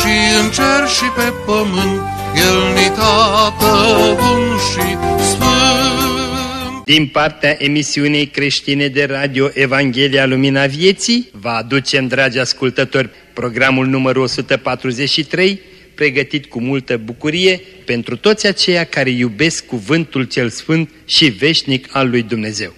și în cer și pe pământ, El ni tată bun și sfânt. Din partea emisiunii creștine de radio Evanghelia Lumina Vieții, vă aducem, dragi ascultători, programul numărul 143, pregătit cu multă bucurie pentru toți aceia care iubesc cuvântul cel sfânt și veșnic al lui Dumnezeu.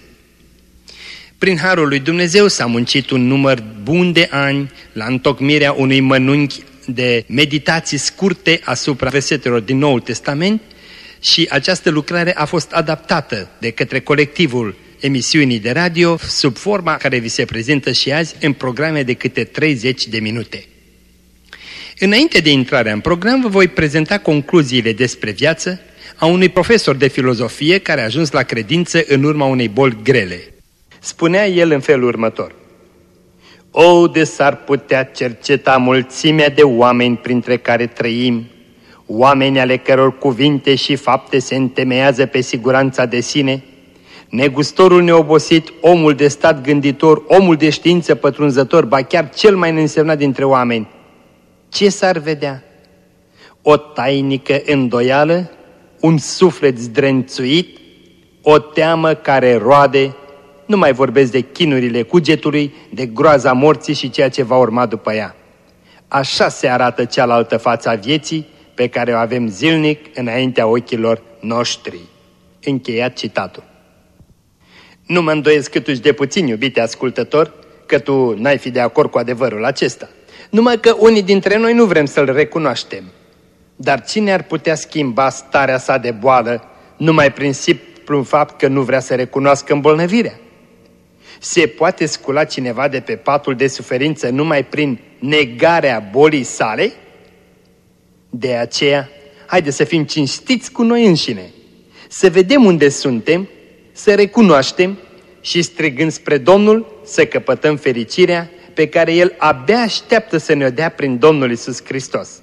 Prin harul lui Dumnezeu s-a muncit un număr bun de ani la întocmirea unui mănunchi de meditații scurte asupra versetelor din Noul Testament și această lucrare a fost adaptată de către colectivul emisiunii de radio sub forma care vi se prezintă și azi în programe de câte 30 de minute. Înainte de intrarea în program, vă voi prezenta concluziile despre viață a unui profesor de filozofie care a ajuns la credință în urma unei boli grele. Spunea el în felul următor. O, de s-ar putea cerceta mulțimea de oameni printre care trăim, oameni ale căror cuvinte și fapte se întemeiază pe siguranța de sine, negustorul neobosit, omul de stat gânditor, omul de știință pătrunzător, ba chiar cel mai însemnat dintre oameni, ce s-ar vedea? O tainică îndoială, un suflet zdrențuit, o teamă care roade, nu mai vorbesc de chinurile cugetului, de groaza morții și ceea ce va urma după ea. Așa se arată cealaltă fața vieții pe care o avem zilnic înaintea ochilor noștri. Încheiat citatul. Nu mă îndoiesc câtuși de puțin, iubite ascultător, că tu n-ai fi de acord cu adevărul acesta. Numai că unii dintre noi nu vrem să-l recunoaștem. Dar cine ar putea schimba starea sa de boală numai prin simplu fapt că nu vrea să recunoască îmbolnăvirea? Se poate scula cineva de pe patul de suferință numai prin negarea bolii sale? De aceea, haide să fim cinstiți cu noi înșine, să vedem unde suntem, să recunoaștem și strigând spre Domnul să căpătăm fericirea pe care El abia așteaptă să ne-o dea prin Domnul Isus Hristos.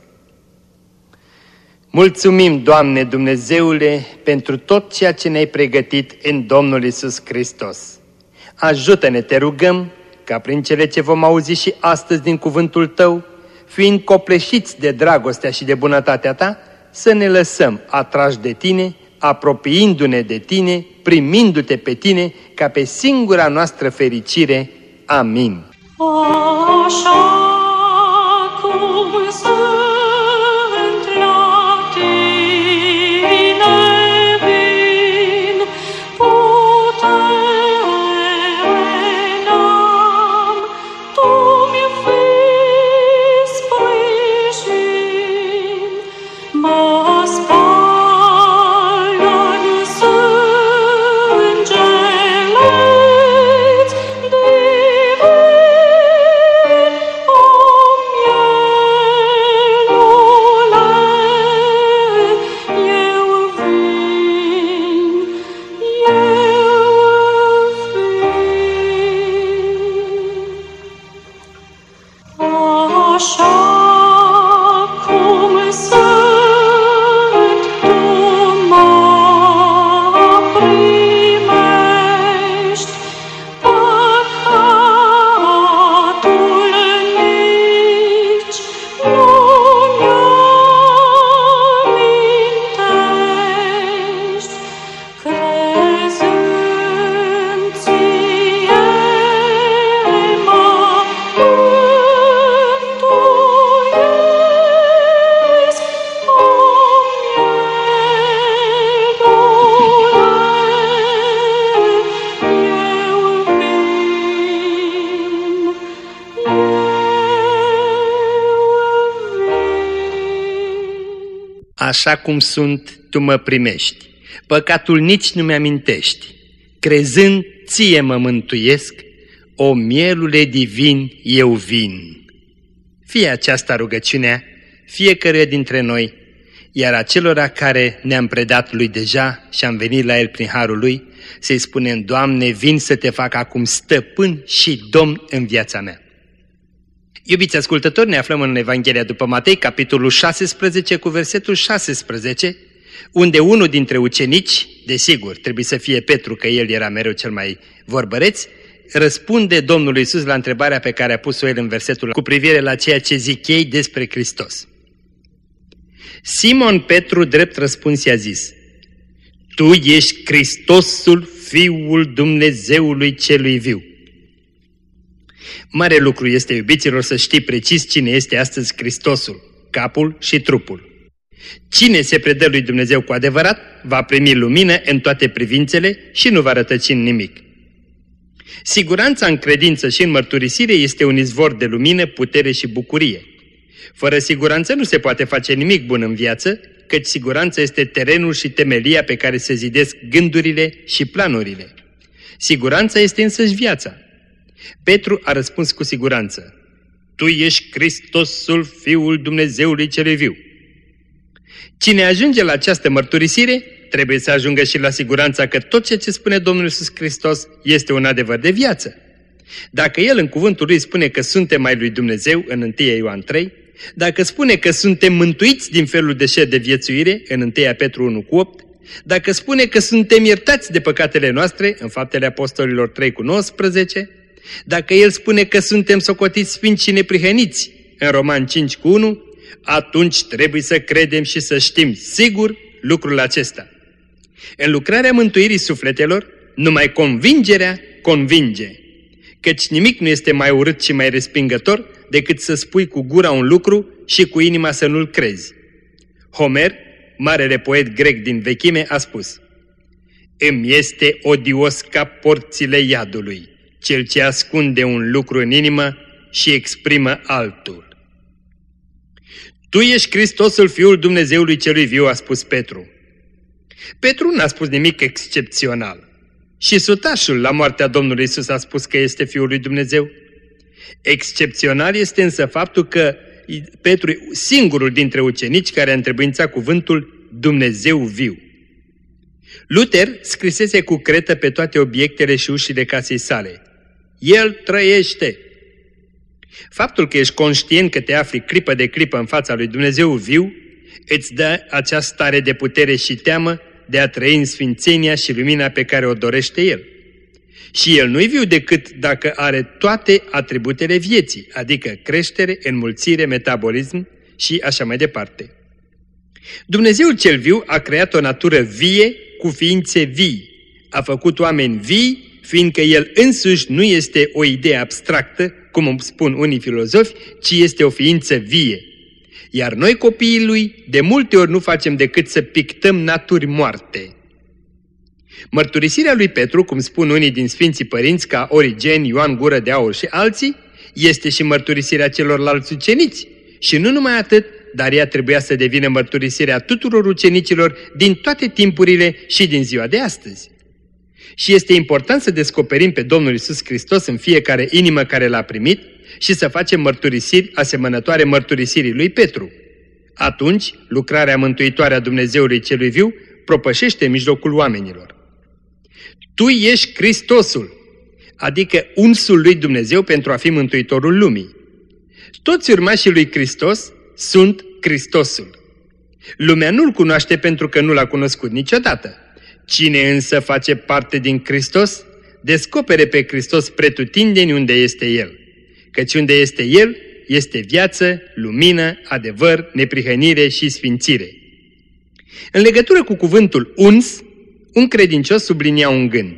Mulțumim, Doamne Dumnezeule, pentru tot ceea ce ne-ai pregătit în Domnul Isus Hristos. Ajută-ne, te rugăm, ca prin cele ce vom auzi și astăzi din cuvântul Tău, fiind copleșiți de dragostea și de bunătatea Ta, să ne lăsăm atrași de Tine, apropiindu-ne de Tine, primindu-te pe Tine, ca pe singura noastră fericire. Amin. Așa cum sunt așa cum sunt, tu mă primești. Păcatul nici nu mi-amintești. Crezând, ție mă mântuiesc, o mielule divin eu vin. Fie aceasta rugăciunea fiecare dintre noi, iar acelora care ne-am predat lui deja și am venit la el prin harul lui, să-i spunem, Doamne, vin să te fac acum stăpân și domn în viața mea. Iubiți ascultători, ne aflăm în Evanghelia după Matei, capitolul 16, cu versetul 16, unde unul dintre ucenici, desigur, trebuie să fie Petru, că el era mereu cel mai vorbăreț, răspunde Domnului Isus la întrebarea pe care a pus-o el în versetul cu privire la ceea ce zic ei despre Hristos. Simon Petru drept răspuns i-a zis, Tu ești Hristosul, Fiul Dumnezeului celui viu. Mare lucru este, iubiților, să știi precis cine este astăzi Hristosul, capul și trupul. Cine se predă lui Dumnezeu cu adevărat, va primi lumină în toate privințele și nu va rătăci în nimic. Siguranța în credință și în mărturisire este un izvor de lumină, putere și bucurie. Fără siguranță nu se poate face nimic bun în viață, căci siguranța este terenul și temelia pe care se zidesc gândurile și planurile. Siguranța este însăși viața. Petru a răspuns cu siguranță, Tu ești Hristosul, Fiul Dumnezeului cel viu. Cine ajunge la această mărturisire, trebuie să ajungă și la siguranța că tot ceea ce spune Domnul Iisus Hristos este un adevăr de viață. Dacă El în cuvântul Lui spune că suntem mai lui Dumnezeu în 1 Ioan 3, dacă spune că suntem mântuiți din felul de șer de viețuire în 1 Petru 1 cu 8, dacă spune că suntem iertați de păcatele noastre în faptele apostolilor 3 cu 19, dacă El spune că suntem socotiți sfinți și neprihăniți în Roman 5 cu 1, atunci trebuie să credem și să știm sigur lucrul acesta. În lucrarea mântuirii sufletelor, numai convingerea convinge, căci nimic nu este mai urât și mai respingător decât să spui cu gura un lucru și cu inima să nu-l crezi. Homer, marele poet grec din vechime, a spus Îmi este odios ca porțile iadului, cel ce ascunde un lucru în inimă și exprimă altul. Tu ești Hristosul Fiul Dumnezeului Celui Viu, a spus Petru. Petru n-a spus nimic excepțional. Și sutașul la moartea Domnului Isus a spus că este Fiul lui Dumnezeu. Excepțional este însă faptul că Petru singurul dintre ucenici care a întrebuințat cuvântul Dumnezeu viu. Luther scrisese cu cretă pe toate obiectele și ușile casei sale. El trăiește! Faptul că ești conștient că te afli clipă de clipă în fața lui Dumnezeu viu, îți dă această stare de putere și teamă de a trăi în sfințenia și lumina pe care o dorește El. Și El nu-i viu decât dacă are toate atributele vieții, adică creștere, înmulțire, metabolism și așa mai departe. Dumnezeul cel viu a creat o natură vie cu ființe vii, a făcut oameni vii, fiindcă El însuși nu este o idee abstractă, cum îmi spun unii filozofi, ci este o ființă vie. Iar noi copiii lui de multe ori nu facem decât să pictăm naturi moarte. Mărturisirea lui Petru, cum spun unii din Sfinții Părinți ca Origen, Ioan Gură de Aur și alții, este și mărturisirea celorlalți uceniți. Și nu numai atât, dar ea trebuia să devină mărturisirea tuturor ucenicilor din toate timpurile și din ziua de astăzi. Și este important să descoperim pe Domnul Isus Hristos în fiecare inimă care l-a primit și să facem mărturisiri asemănătoare mărturisirii lui Petru. Atunci, lucrarea mântuitoare a Dumnezeului celui viu propășește în mijlocul oamenilor. Tu ești Hristosul, adică unsul lui Dumnezeu pentru a fi mântuitorul lumii. Toți urmașii lui Hristos sunt Hristosul. Lumea nu-L cunoaște pentru că nu L-a cunoscut niciodată. Cine însă face parte din Hristos, descopere pe Hristos pretutindeni unde este El. Căci unde este El, este viață, lumină, adevăr, neprihănire și sfințire. În legătură cu cuvântul uns, un credincios sublinia un gând.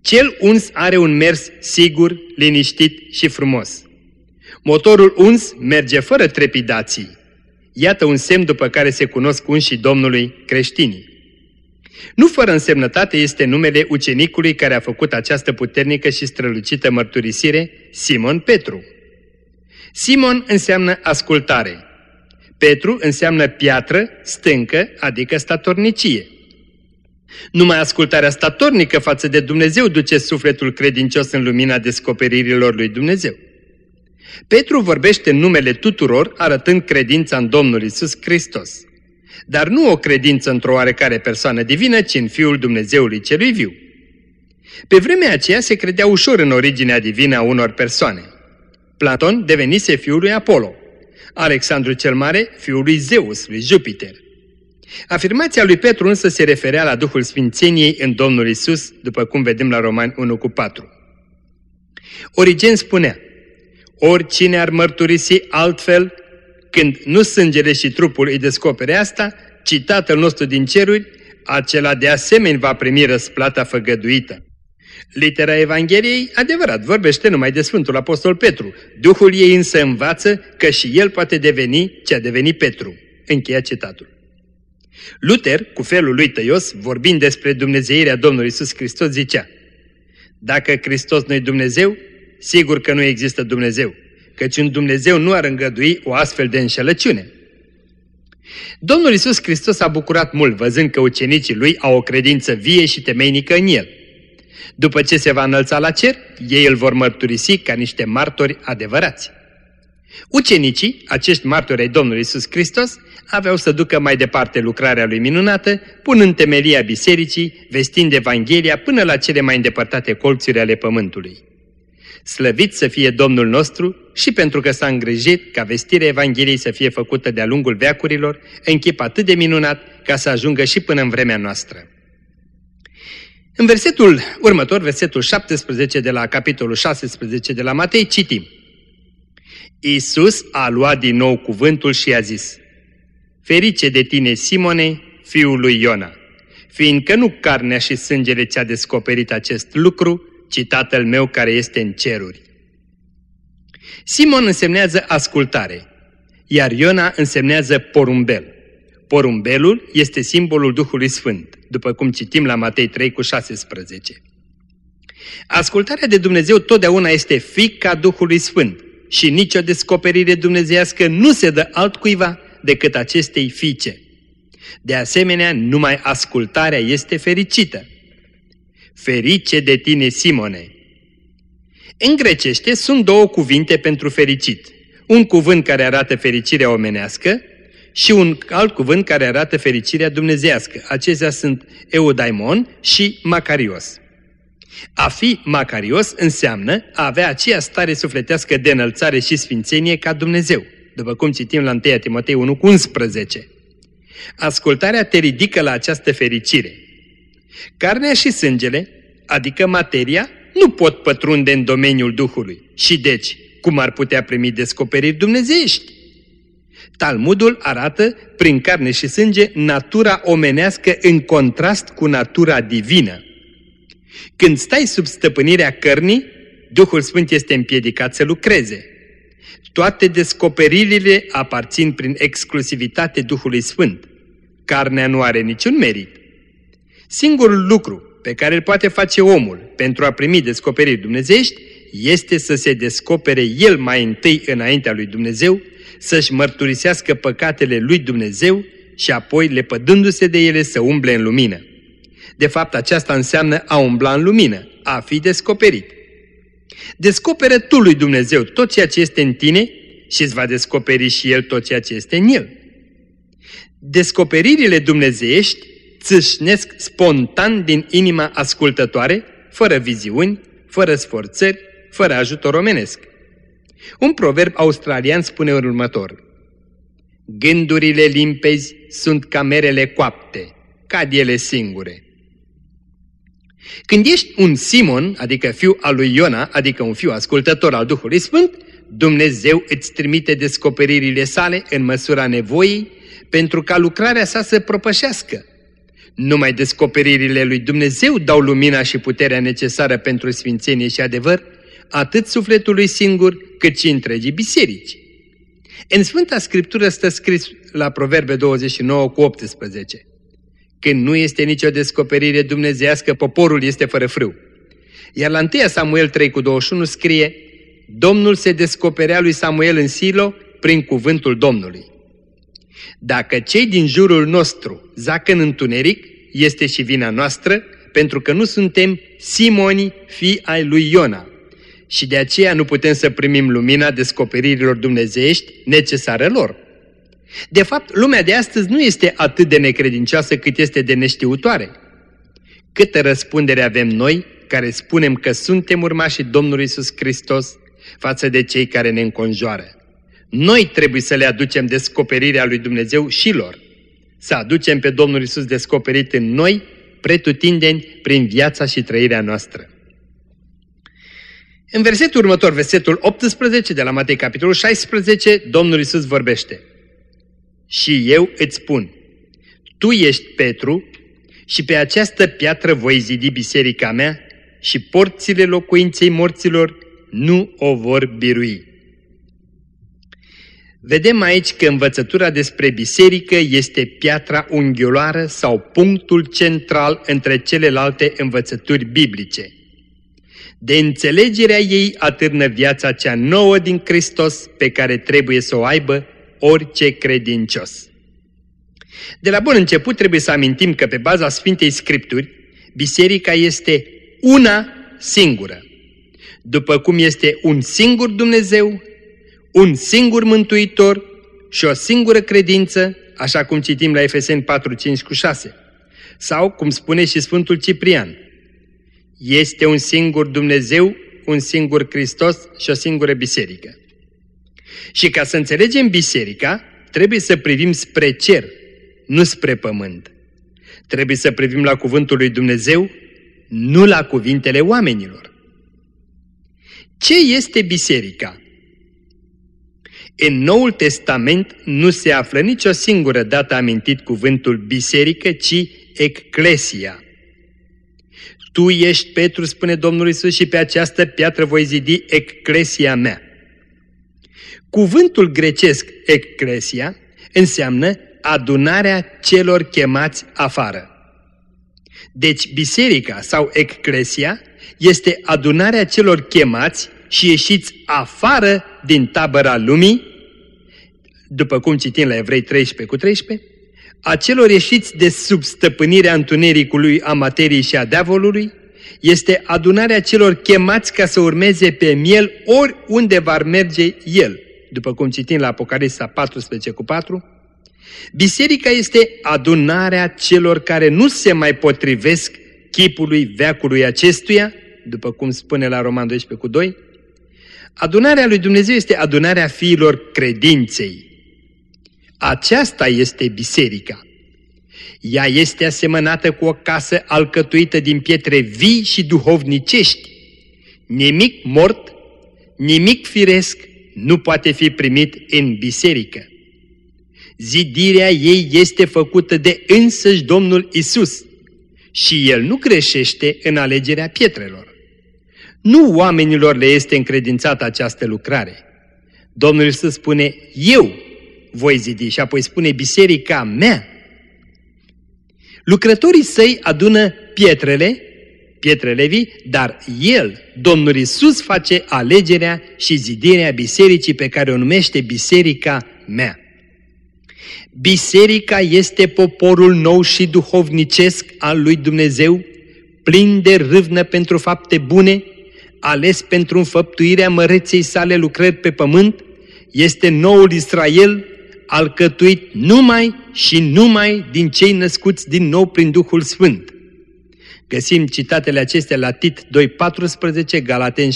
Cel uns are un mers sigur, liniștit și frumos. Motorul uns merge fără trepidații. Iată un semn după care se cunosc unșii Domnului creștinii. Nu fără însemnătate este numele ucenicului care a făcut această puternică și strălucită mărturisire, Simon Petru. Simon înseamnă ascultare. Petru înseamnă piatră, stâncă, adică statornicie. Numai ascultarea statornică față de Dumnezeu duce sufletul credincios în lumina descoperirilor lui Dumnezeu. Petru vorbește în numele tuturor, arătând credința în Domnul Isus Hristos. Dar nu o credință într-o oarecare persoană divină, ci în Fiul Dumnezeului celui viu. Pe vremea aceea se credea ușor în originea divină a unor persoane. Platon devenise fiul lui Apollo, Alexandru cel Mare fiul lui Zeus, lui Jupiter. Afirmația lui Petru însă se referea la Duhul Sfințeniei în Domnul Isus, după cum vedem la Romani 1 cu 4. Origen spunea, oricine ar mărturisi altfel, când nu sângele și trupul îi descopere asta, ci Tatăl nostru din ceruri, acela de asemenea va primi răsplata făgăduită. Litera Evangheliei, adevărat, vorbește numai de Sfântul Apostol Petru. Duhul ei însă învață că și el poate deveni ce a devenit Petru. Încheia citatul. Luther, cu felul lui tăios, vorbind despre Dumnezeirea Domnului Isus Hristos, zicea Dacă Hristos nu-i Dumnezeu, sigur că nu există Dumnezeu, căci un Dumnezeu nu ar îngădui o astfel de înșelăciune. Domnul Isus Hristos a bucurat mult văzând că ucenicii lui au o credință vie și temeinică în el. După ce se va înălța la cer, ei îl vor mărturisi ca niște martori adevărați. Ucenicii, acești martori ai Domnului Isus Hristos, aveau să ducă mai departe lucrarea lui minunată, punând temelia bisericii, vestind Evanghelia până la cele mai îndepărtate colțuri ale pământului. Slăvit să fie Domnul nostru și pentru că s-a îngrijit ca vestirea Evangheliei să fie făcută de-a lungul veacurilor, în chip atât de minunat ca să ajungă și până în vremea noastră. În versetul următor, versetul 17 de la capitolul 16 de la Matei, citim. Iisus a luat din nou cuvântul și a zis, Ferice de tine, Simone, fiul lui Iona, fiindcă nu carnea și sângele ți-a descoperit acest lucru, ci Tatăl meu care este în ceruri. Simon însemnează ascultare, iar Iona însemnează porumbel. Porumbelul este simbolul Duhului Sfânt, după cum citim la Matei 3 cu 16. Ascultarea de Dumnezeu totdeauna este fica Duhului Sfânt și nicio descoperire dumnezeiască nu se dă altcuiva decât acestei fiice. De asemenea, numai ascultarea este fericită. Ferice de tine, Simone! În grecește sunt două cuvinte pentru fericit. Un cuvânt care arată fericirea omenească și un alt cuvânt care arată fericirea dumnezească. Acestea sunt eudaimon și macarios. A fi macarios înseamnă a avea aceea stare sufletească de înălțare și sfințenie ca Dumnezeu, după cum citim la 1 Timotei 1 cu 11. Ascultarea te ridică la această fericire. Carnea și sângele, adică materia, nu pot pătrunde în domeniul Duhului și deci, cum ar putea primi descoperiri dumnezeiești? Talmudul arată, prin carne și sânge, natura omenească în contrast cu natura divină. Când stai sub stăpânirea cărnii, Duhul Sfânt este împiedicat să lucreze. Toate descoperirile aparțin prin exclusivitate Duhului Sfânt. Carnea nu are niciun merit. Singurul lucru pe care îl poate face omul pentru a primi descoperiri dumnezești este să se descopere el mai întâi înaintea lui Dumnezeu, să-și mărturisească păcatele lui Dumnezeu și apoi, lepădându-se de ele, să umble în lumină. De fapt, aceasta înseamnă a umbla în lumină, a fi descoperit. Descoperă tu lui Dumnezeu tot ceea ce este în tine și îți va descoperi și El tot ceea ce este în El. Descoperirile dumnezeiești țâșnesc spontan din inima ascultătoare, fără viziuni, fără sforțări, fără ajutor omenesc. Un proverb australian spune următor. Gândurile limpezi sunt camerele coapte, cad ele singure. Când ești un Simon, adică fiu al lui Iona, adică un fiu ascultător al Duhului Sfânt, Dumnezeu îți trimite descoperirile sale în măsura nevoii pentru ca lucrarea sa să propășească. Numai descoperirile lui Dumnezeu dau lumina și puterea necesară pentru sfințenie și adevăr, atât sufletului singur, cât și întregii biserici. În Sfânta Scriptură stă scris la Proverbe 29 cu 18. Când nu este nicio descoperire dumnezească, poporul este fără frâu. Iar la 1 Samuel 3 cu 21 scrie, Domnul se descoperea lui Samuel în Silo prin cuvântul Domnului. Dacă cei din jurul nostru zac în întuneric, este și vina noastră, pentru că nu suntem Simoni, fii ai lui Iona. și de aceea nu putem să primim lumina descoperirilor dumnezeiești necesare lor. De fapt, lumea de astăzi nu este atât de necredincioasă cât este de neștiutoare. Câtă răspundere avem noi care spunem că suntem urmașii Domnului Isus Hristos față de cei care ne înconjoară. Noi trebuie să le aducem descoperirea lui Dumnezeu și lor. Să aducem pe Domnul Isus descoperit în noi, pretutindeni prin viața și trăirea noastră. În versetul următor, versetul 18 de la Matei, capitolul 16, Domnul Isus vorbește. Și eu îți spun, tu ești Petru și pe această piatră voi zidi biserica mea și porțile locuinței morților nu o vor birui. Vedem aici că învățătura despre biserică este piatra unghiulară sau punctul central între celelalte învățături biblice. De înțelegerea ei atârnă viața cea nouă din Hristos pe care trebuie să o aibă orice credincios. De la bun început trebuie să amintim că pe baza Sfintei Scripturi, biserica este una singură. După cum este un singur Dumnezeu, un singur Mântuitor și o singură credință, așa cum citim la Efeseni 4, 5 cu 6. Sau, cum spune și Sfântul Ciprian, este un singur Dumnezeu, un singur Hristos și o singură biserică. Și ca să înțelegem biserica, trebuie să privim spre cer, nu spre pământ. Trebuie să privim la cuvântul lui Dumnezeu, nu la cuvintele oamenilor. Ce este biserica? În Noul Testament nu se află nicio singură dată amintit cuvântul biserică, ci eclesia. Tu ești Petru, spune Domnul Isus, și pe această piatră voi zidi eclesia mea. Cuvântul grecesc eclesia înseamnă adunarea celor chemați afară. Deci biserica sau eclesia este adunarea celor chemați și ieșiți afară din tabăra lumii, după cum citim la Evrei 13 cu 13, a celor ieșiți de sub stăpânirea întunericului a materiei și a diavolului, este adunarea celor chemați ca să urmeze pe miel oriunde va merge el, după cum citim la Apocalipsa 14 cu 4. Biserica este adunarea celor care nu se mai potrivesc chipului veacului acestuia, după cum spune la Roman 12 cu 2, Adunarea lui Dumnezeu este adunarea fiilor credinței. Aceasta este biserica. Ea este asemănată cu o casă alcătuită din pietre vii și duhovnicești. Nimic mort, nimic firesc nu poate fi primit în biserică. Zidirea ei este făcută de însăși Domnul Isus și El nu greșește în alegerea pietrelor. Nu oamenilor le este încredințată această lucrare. Domnul Iisus spune, eu voi zidi și apoi spune biserica mea. Lucrătorii săi adună pietrele, pietrele vii, dar El, Domnul Iisus, face alegerea și zidirea bisericii pe care o numește biserica mea. Biserica este poporul nou și duhovnicesc al lui Dumnezeu, plin de râvnă pentru fapte bune, ales pentru înfăptuirea măreței sale lucrări pe pământ, este noul Israel, alcătuit numai și numai din cei născuți din nou prin Duhul Sfânt. Găsim citatele acestea la Tit 2.14, Galaten 6.16,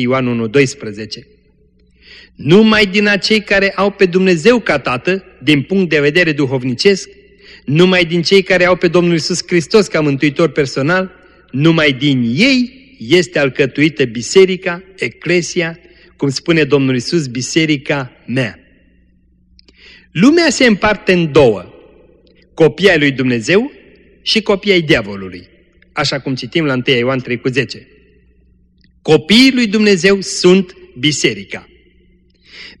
Ioan 1.12. Numai din acei care au pe Dumnezeu ca Tată, din punct de vedere duhovnicesc, numai din cei care au pe Domnul Isus Hristos ca mântuitor personal, numai din ei este alcătuită biserica, eclesia, cum spune Domnul Isus, biserica mea. Lumea se împarte în două, copii ai lui Dumnezeu și copii ai diavolului, așa cum citim la 1 Ioan 3 cu 10. Copiii lui Dumnezeu sunt biserica.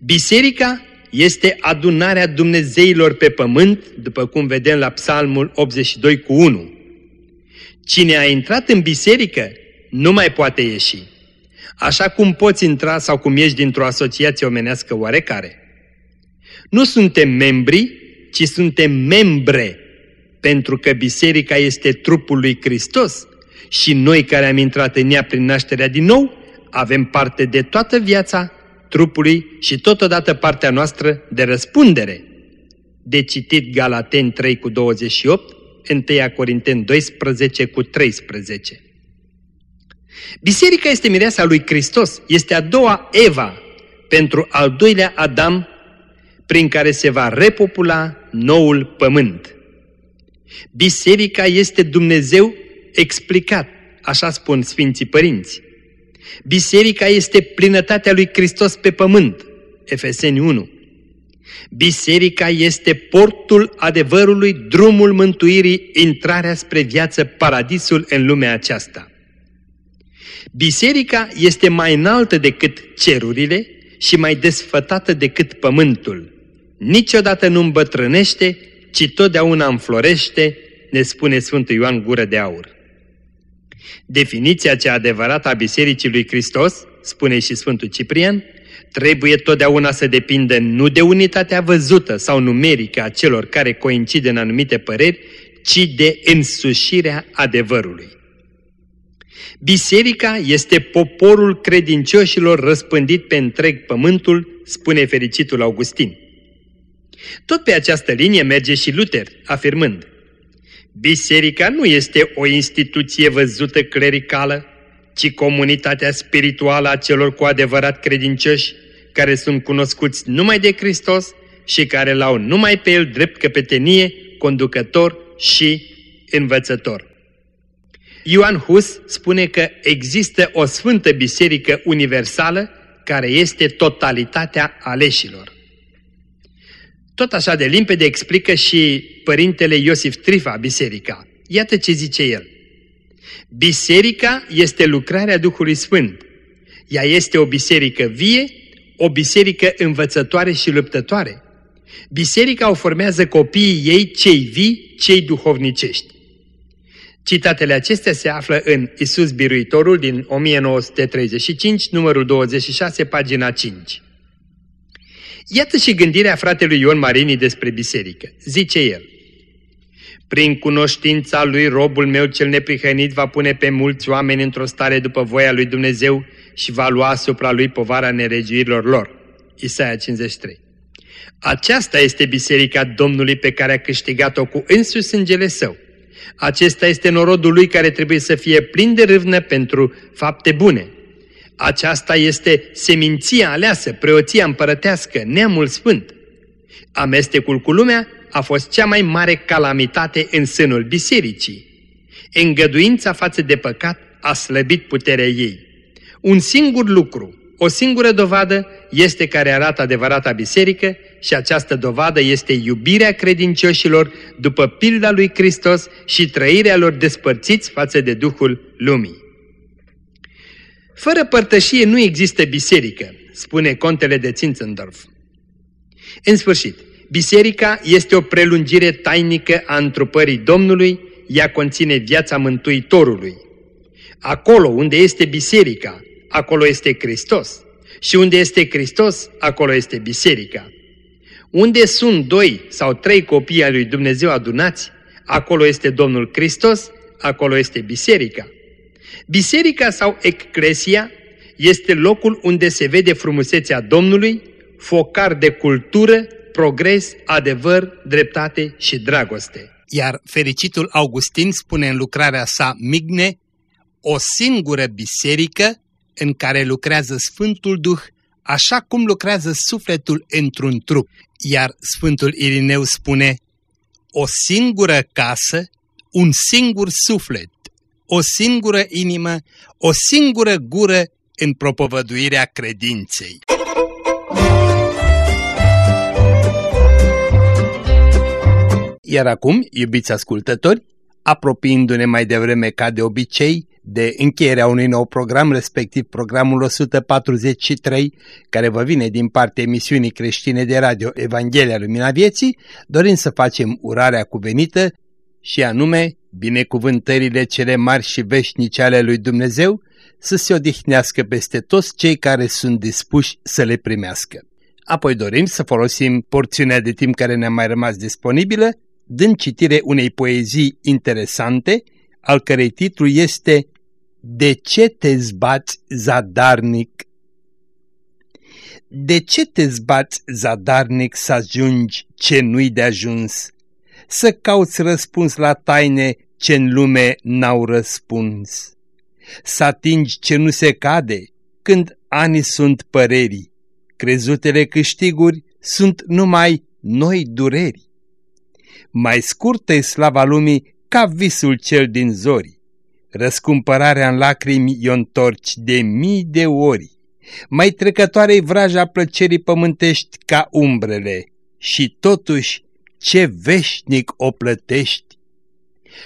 Biserica este adunarea Dumnezeilor pe pământ, după cum vedem la Psalmul 82 cu 1. Cine a intrat în biserică nu mai poate ieși. Așa cum poți intra sau cum ieși dintr-o asociație omenească oarecare. Nu suntem membri, ci suntem membre, pentru că biserica este trupul lui Hristos și noi care am intrat în ea prin nașterea din nou, avem parte de toată viața trupului și totodată partea noastră de răspundere. De citit Galaten 3 cu 28, 1 Corinteni 12 cu 13. Biserica este mireasa lui Hristos, este a doua Eva pentru al doilea Adam prin care se va repopula noul pământ. Biserica este Dumnezeu explicat, așa spun Sfinții Părinți. Biserica este plinătatea lui Hristos pe pământ, Efeseni 1. Biserica este portul adevărului, drumul mântuirii, intrarea spre viață, paradisul în lumea aceasta. Biserica este mai înaltă decât cerurile și mai desfătată decât pământul. Niciodată nu îmbătrânește, ci totdeauna înflorește, ne spune Sfântul Ioan Gură de Aur. Definiția cea adevărată a Bisericii lui Hristos, spune și Sfântul Ciprian, trebuie totdeauna să depindă nu de unitatea văzută sau numerică a celor care coincid în anumite păreri, ci de însușirea adevărului. Biserica este poporul credincioșilor răspândit pe întreg pământul, spune fericitul Augustin. Tot pe această linie merge și Luther, afirmând Biserica nu este o instituție văzută clericală, ci comunitatea spirituală a celor cu adevărat credincioși, care sunt cunoscuți numai de Hristos și care l-au numai pe El drept căpetenie, conducător și învățător. Ioan Hus spune că există o sfântă biserică universală care este totalitatea aleșilor. Tot așa de limpede explică și părintele Iosif Trifa biserica. Iată ce zice el. Biserica este lucrarea Duhului Sfânt. Ea este o biserică vie, o biserică învățătoare și luptătoare. Biserica o formează copiii ei cei vii, cei duhovnicești. Citatele acestea se află în Isus Biruitorul din 1935, numărul 26, pagina 5. Iată și gândirea fratelui Ion Marini despre biserică. Zice el, Prin cunoștința lui robul meu cel neprihănit va pune pe mulți oameni într-o stare după voia lui Dumnezeu și va lua asupra lui povara neregiuirilor lor. Isaia 53 Aceasta este biserica Domnului pe care a câștigat-o cu însuși sângele său. Acesta este norodul lui care trebuie să fie plin de râvnă pentru fapte bune. Aceasta este seminția aleasă, preoția împărătească, neamul sfânt. Amestecul cu lumea a fost cea mai mare calamitate în sânul bisericii. Îngăduința față de păcat a slăbit puterea ei. Un singur lucru, o singură dovadă este care arată adevărata biserică și această dovadă este iubirea credincioșilor după pilda lui Hristos și trăirea lor despărțiți față de Duhul lumii. Fără părtășie nu există biserică, spune contele de Zinzendorf. În sfârșit, biserica este o prelungire tainică a întrupării Domnului, ea conține viața Mântuitorului. Acolo unde este biserica, acolo este Hristos. Și unde este Hristos, acolo este biserica. Unde sunt doi sau trei copii ai lui Dumnezeu adunați, acolo este Domnul Hristos, acolo este biserica. Biserica sau eclesia este locul unde se vede frumusețea Domnului, focar de cultură, progres, adevăr, dreptate și dragoste. Iar fericitul Augustin spune în lucrarea sa Migne, o singură biserică în care lucrează Sfântul Duh, așa cum lucrează sufletul într-un trup. Iar Sfântul Irineu spune, o singură casă, un singur suflet, o singură inimă, o singură gură în propovăduirea credinței. Iar acum, iubiți ascultători, apropiindu-ne mai devreme ca de obicei de încheierea unui nou program, respectiv programul 143, care vă vine din partea emisiunii creștine de radio Evanghelia Lumina Vieții, dorim să facem urarea cuvenită și anume binecuvântările cele mari și veșnice ale lui Dumnezeu să se odihnească peste toți cei care sunt dispuși să le primească. Apoi dorim să folosim porțiunea de timp care ne-a mai rămas disponibilă, dând citire unei poezii interesante, al cărei titlu este De ce te zbați zadarnic? De ce te zbați zadarnic să ajungi ce nu-i de ajuns? Să cauți răspuns la taine ce în lume n-au răspuns. Să atingi ce nu se cade când ani sunt părerii. Crezutele câștiguri sunt numai noi dureri. Mai scurtă e slava lumii ca visul cel din zori. Răscumpărarea în lacrimi i întorci de mii de ori. Mai trecătoare-i vraja plăcerii pământești ca umbrele și totuși ce veșnic o plătești.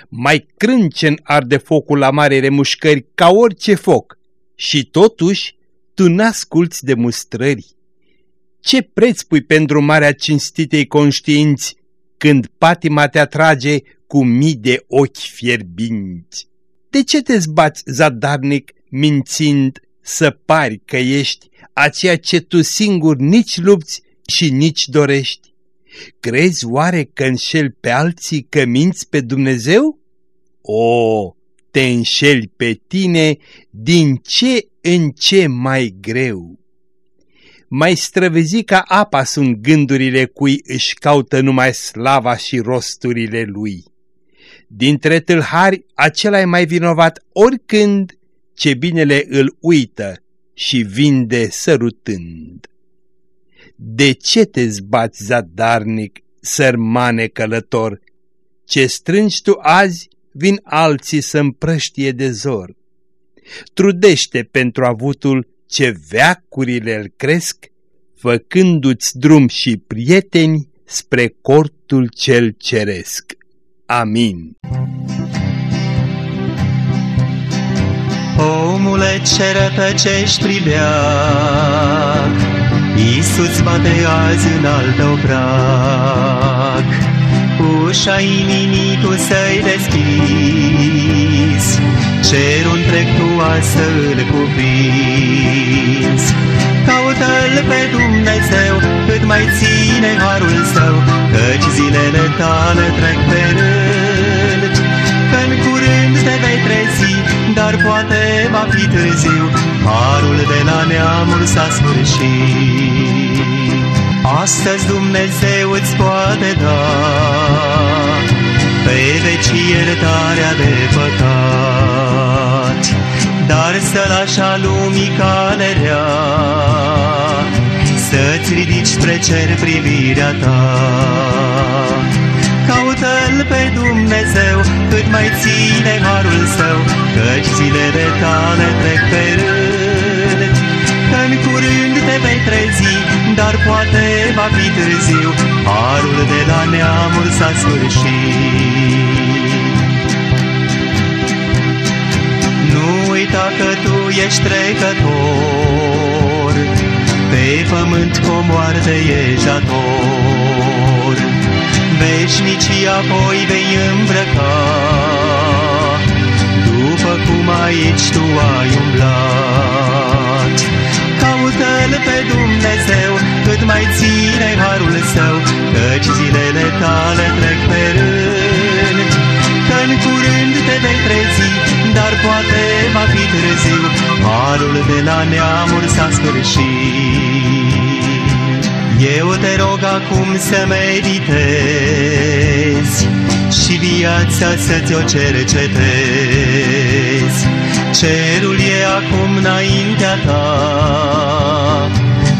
Mai crâncen arde focul la mare remușcări ca orice foc și totuși tu n-asculți de mustrări. Ce preț pui pentru marea cinstitei conștiinți când patima te atrage cu mii de ochi fierbinți? De ce te zbați zadarnic mințind să pari că ești aceea ce tu singur nici lupți și nici dorești? Crezi oare că înșeli pe alții că minți pe Dumnezeu? O, te înșeli pe tine din ce în ce mai greu. Mai străvezi ca apa sunt gândurile cui își caută numai slava și rosturile lui. Dintre tâlhari, acela e mai vinovat oricând ce binele îl uită și vinde sărutând. De ce te zbați zadarnic, sărmane călător? Ce strângi tu azi, vin alții să împrăștie de zor. Trudește pentru avutul ce veacurile îl cresc, făcându-ți drum și prieteni spre cortul cel ceresc. Amin. Omule ce rătăcești pribeac, Iisus bate azi în alt obrac. Ușa inimii tu să-i deschizi, Cerul întreg tu să-l cuprinzi. Caută-L pe Dumnezeu, cât mai ține harul său, Căci zilele tale trec pe rând. Dar poate va fi târziu, Harul de la neamuri s-a sfârșit. Astăzi Dumnezeu îți poate da pe veci iertarea de păcat, dar să lași a lumii calerea, să-ți ridici spre cer privirea ta. Caută-L pe Dumnezeu cât mai ține harul său, căci zilele tale trec pe rând. Că-n curând te vei trezi, dar poate va fi târziu, harul de la neamul s-a sfârșit. Nu uita că tu ești trecător, pe pământ comoarte ești ator. Veșnicii apoi vei îmbrăca, după cum aici tu ai umblat. Caută-L pe Dumnezeu, cât mai ține harul său, căci zilele tale trec pe rând. Că-n curând te vei trezi, dar poate va fi târziu, harul de la neamuri s-a sfârșit. Eu te rog acum să meditezi și viața să ți-o cercetezi. Cerul e acum înaintea ta,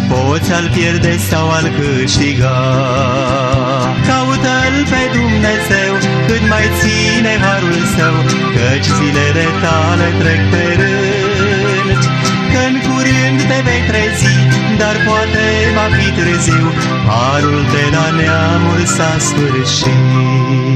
poți al pierde sau al câștiga. Caută-L pe Dumnezeu cât mai ține harul său, căci zilele tale trec pe rând. Că-n curând te vei trezi, dar poate va fi târziu, harul de la neamuri s-a sfârșit.